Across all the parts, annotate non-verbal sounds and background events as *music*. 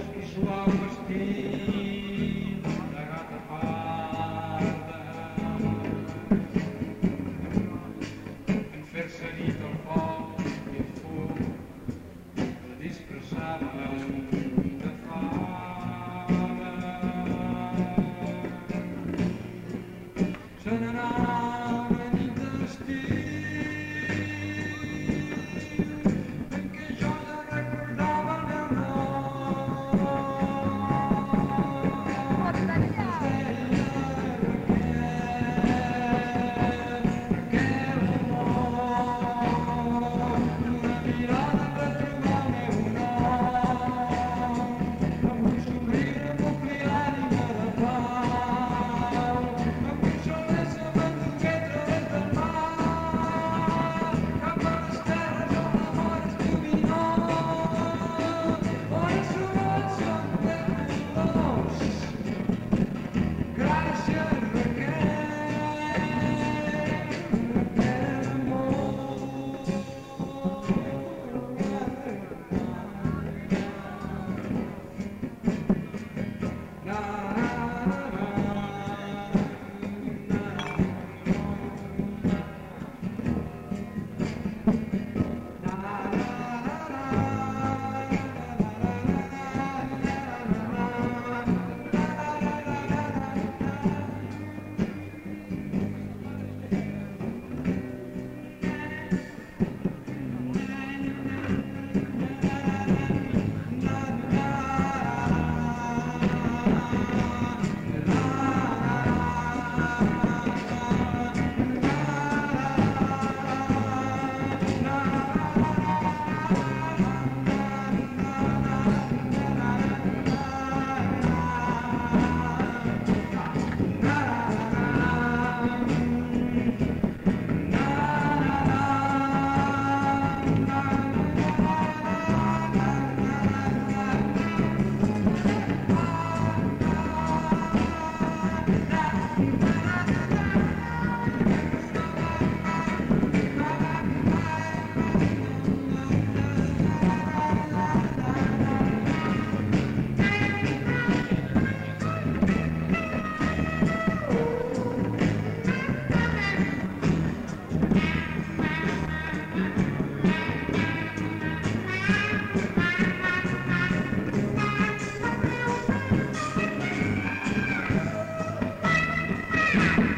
Deus que sua voz tem, da. you *laughs*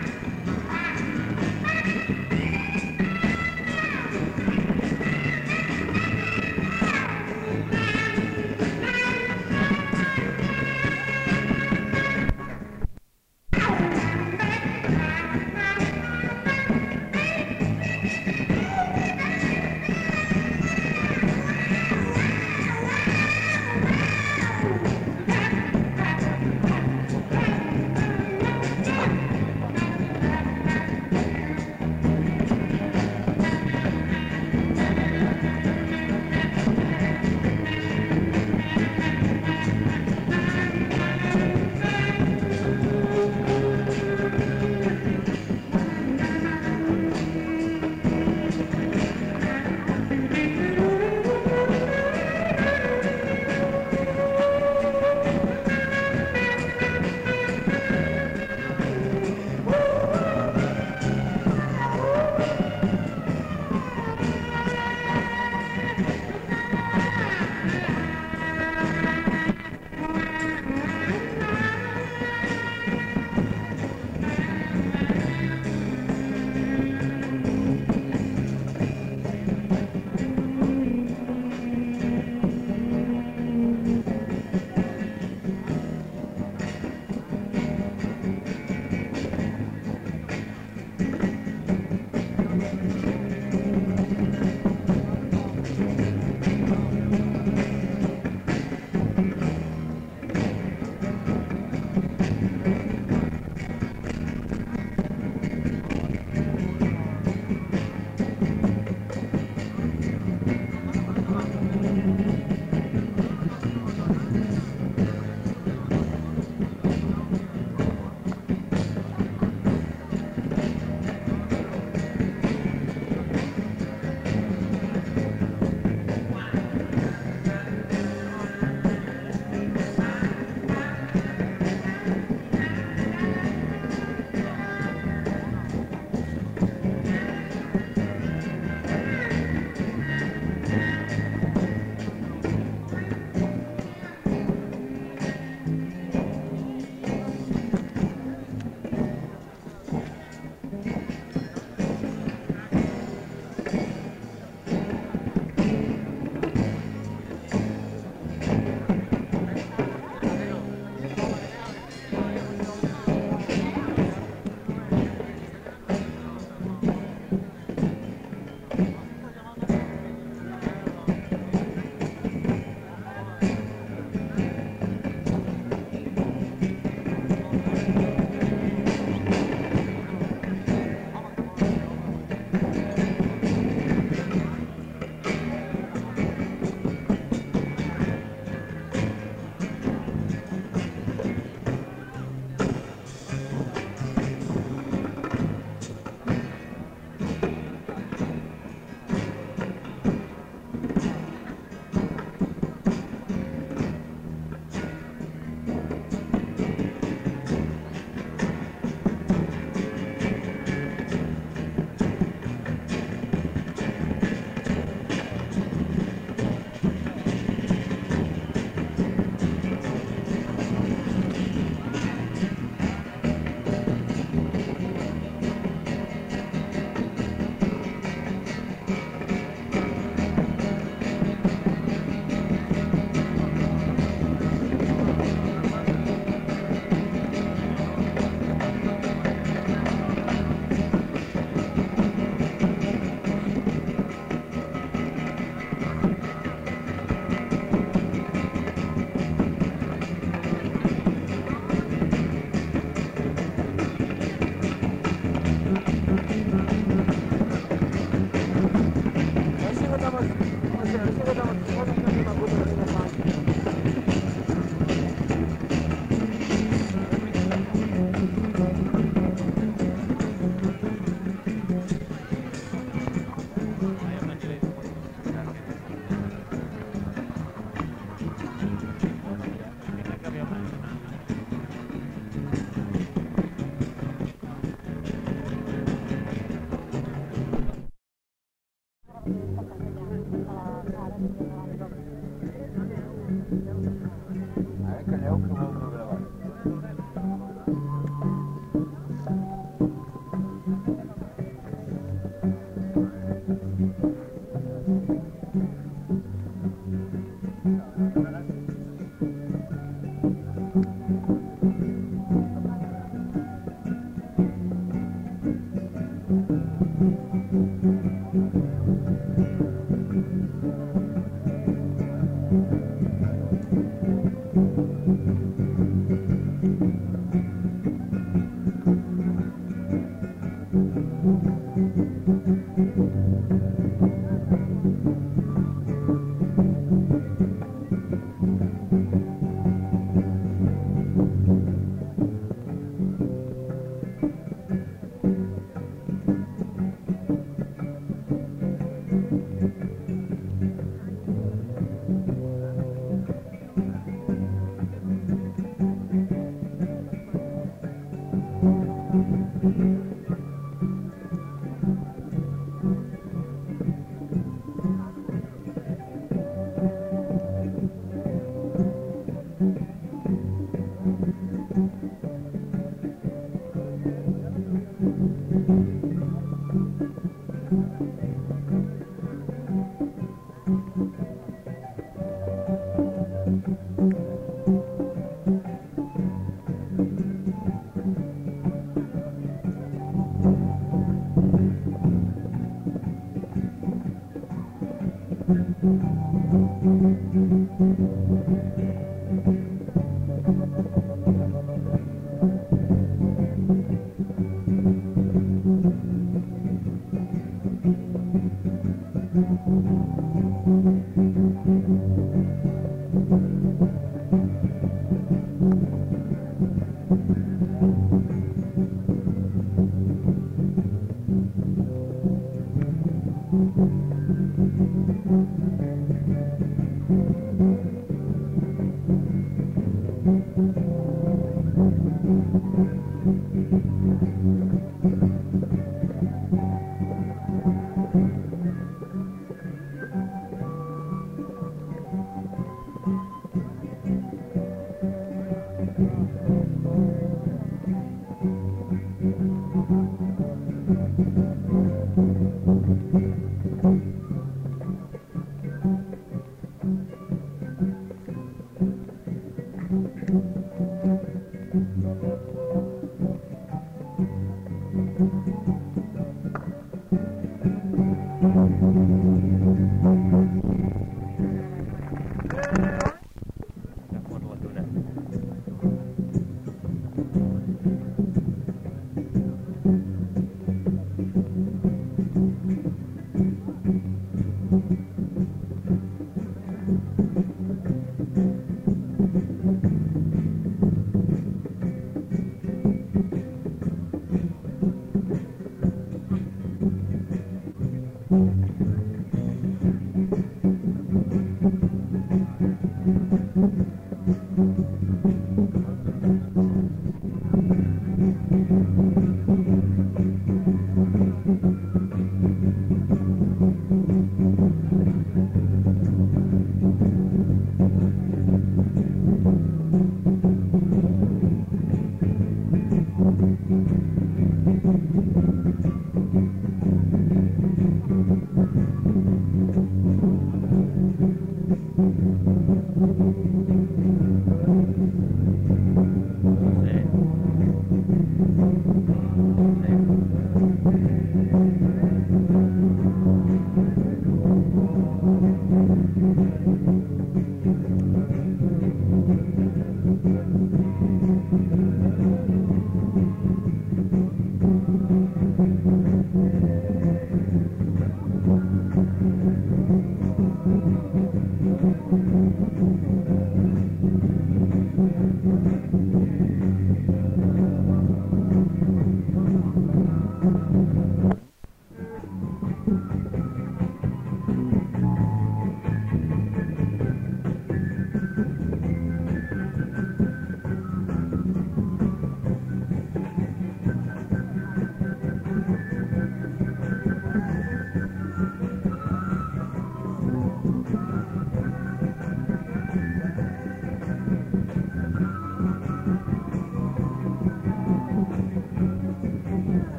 Mm-hmm.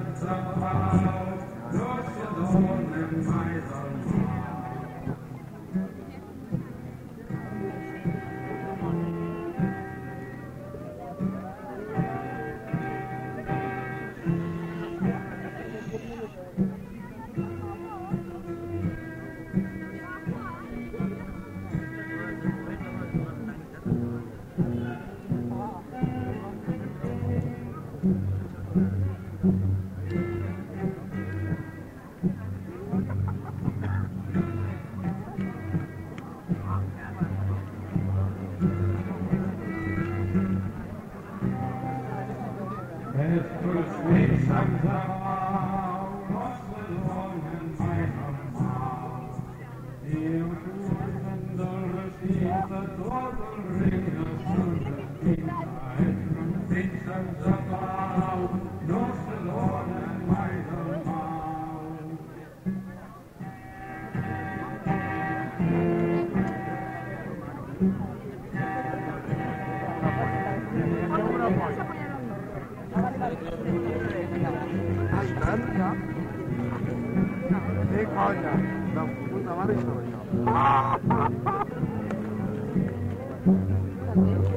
Hussein. Que lo *laughs*